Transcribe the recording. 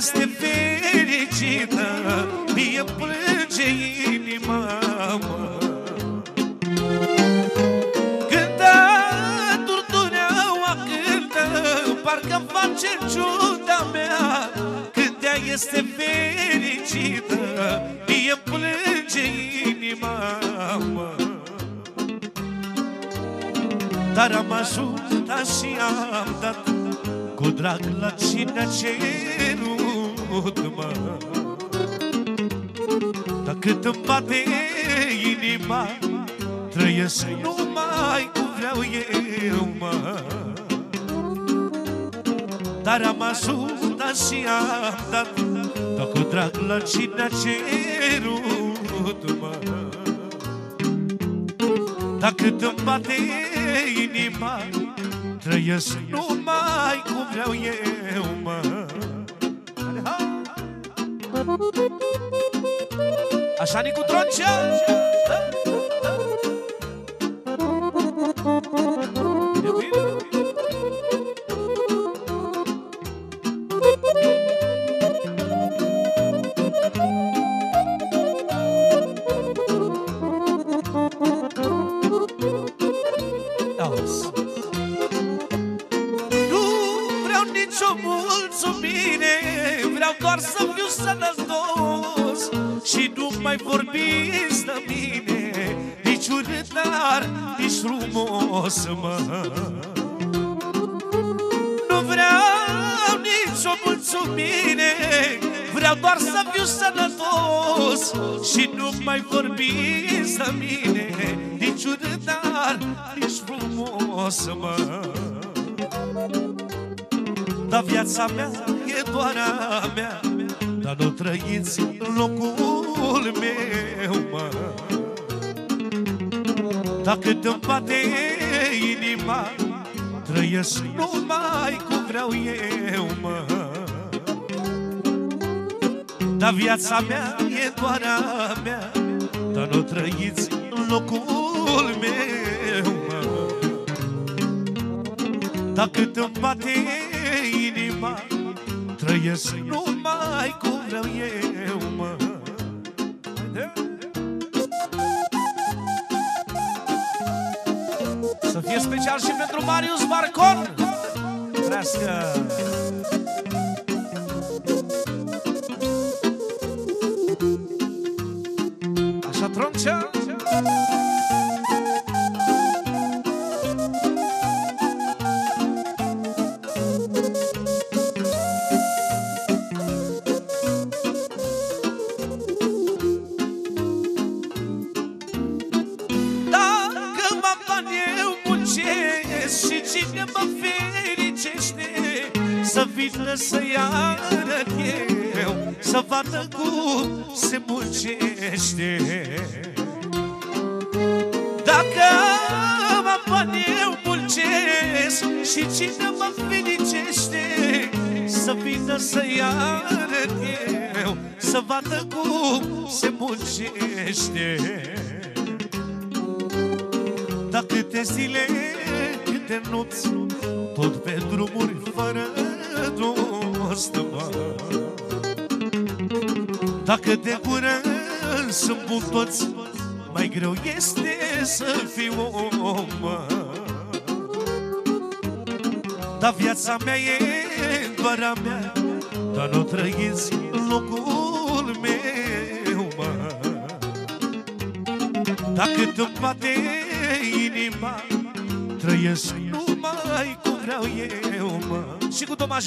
este fericită Mie plânge inima, mă. Cântă turtureaua, cântă Parcă face ciuda mea. Când ea este fericită Mie plânge inima, mă. Dar am ajutat și am dat Cu drag la cine a cerut, mă. Dar cât îmi bate inima Trăiesc numai cum vreau eu, mă. Dar am ajutat și am dat Dar cu drag la cine a cerut, mă. Dar cât îmi bate inima Trăiesc numai cum vreau eu, Așa, Nicu Troncea Bine, bine. Auzi. Nu vreau nicio mulțumire Vreau doar să fiu sănătos Și nu mai vorbiți de mine Nici urât, dar nici frumos, mă. Nu vreau nicio mulțumire Vreau doar să fiu sănătos. Și nu mai vorbiți de mine Nici urât, dar nici frumos, mă. Dar viața mea e doar a mea Dar nu trăiți în locul meu, mă. Dacă te bate inima Trăiesc numai cum vreau eu, mă. Dar viața mea e doar a mea Dar nu trăiți în locul meu, mă. Dacă te bate inima Trăiesc numai cum vreau eu, mă Să fie special și pentru Marius Barcon. Trească mă bani eu muncesc Și cine mă fericește? Să vină să-i arăt eu Să vadă cum se muncește. Dacă mă bani eu muncesc Și cine mă fericește? Să vină să-i arăt eu Să vadă cum se muncește dar câte zile, câte nopți Tot pe drumuri fără rost, mă Dacă de gură sunt bun toți Mai greu este să fiu om, mă Dar viața mea e doar a mea Dar nu trăiesc în locul meu, mă. Dacă te bate inima Trăiesc numai cum vreau eu, mă. Și cu Tomaș